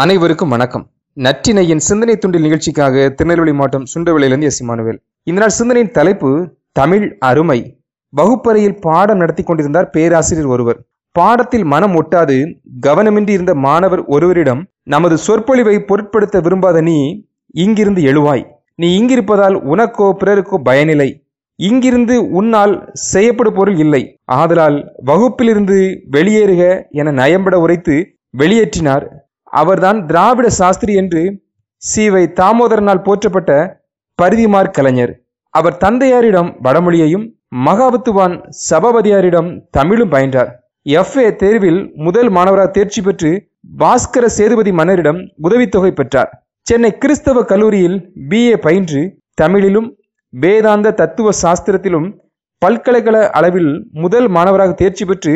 அனைவருக்கும் வணக்கம். நற்றினையின் சிந்தனை துண்டில் நிகழ்ச்சிக்காக திருநெல்வேலி மாவட்டம் சுண்டவெளியிலிருந்து எஸ். இமானுவேல். இந்த நாள் சிந்தனையின் தலைப்பு தமிழ் அருமை. வகுப்பறையில் பாடம் நடத்தி கொண்டிருந்தார் பேராசிரியர் ஒருவர். பாடத்தில் மனம் ஒட்டாது கவனமின்றி இருந்த மாணவர் ஒருவரிடம் நமது சொற்பொழிவை பொருட்படுத்த விரும்பாத நீ இங்கிருந்து எழுவாய். நீ இங்கிருப்பதால் உனக்கோ பிறருக்கோ பயனில்லை. இங்கிருந்து உன்னால் செய்யப்படும் பொருள் இல்லை. ஆதலால் வகுப்பிலிருந்து வெளியேறுக என நயம்பட உரைத்து வெளியேற்றினார் அவர்தான் திராவிட சாஸ்திரி என்று சீவை தாமோதரனால் போற்றப்பட்ட பரிதிமார் கலைஞர். அவர் தந்தையாரிடம் வடமொழியையும் மகாபத்துவான் சபாபதியாரிடம் தமிழும் பயின்றார். எஃப்ஏ தேர்வில் முதல் மாணவராக தேர்ச்சி பெற்று பாஸ்கர சேதுபதி மன்னரிடம் உதவித்தொகை பெற்றார். சென்னை கிறிஸ்தவ கல்லூரியில் பிஏ பயின்று தமிழிலும் வேதாந்த தத்துவ சாஸ்திரத்திலும் பல்கலைக்கழக அளவில் முதல் மாணவராக தேர்ச்சி பெற்று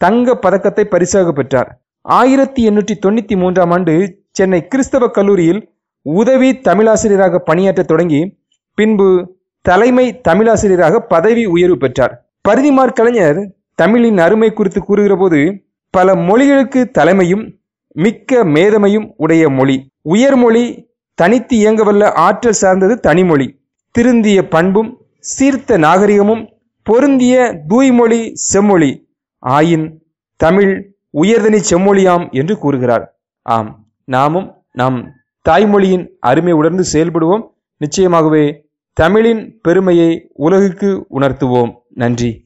தங்க பதக்கத்தை பரிசாக பெற்றார். ஆயிரத்தி எண்ணூற்றி தொண்ணூத்தி மூன்றாம் ஆண்டு சென்னை கிறிஸ்தவ கல்லூரியில் உதவி தமிழாசிரியராக பணியாற்ற தொடங்கி பின்பு தலைமை தமிழாசிரியராக பதவி உயர்வு பெற்றார். பரிதிமார் கலைஞர் தமிழின் அருமை குறித்து கூறுகிற போது பல மொழிகளுக்கு தலைமையும் மிக்க மேதமையும் உடைய மொழி. உயர்மொழி தனித்து இயங்கவல்ல ஆற்றல் சார்ந்தது தனிமொழி. திருந்திய பண்பும் சீர்த்த நாகரிகமும் பொருந்திய தூய்மொழி செம்மொழி. ஆயின் தமிழ் உயர்தனி செம்மொழியாம் என்று கூறுகிறார். ஆம் நாமும் நம் தாய்மொழியின் அருமை உணர்ந்து செயல்படுவோம். நிச்சயமாகவே தமிழின் பெருமையை உலகுக்கு உணர்த்துவோம். நன்றி.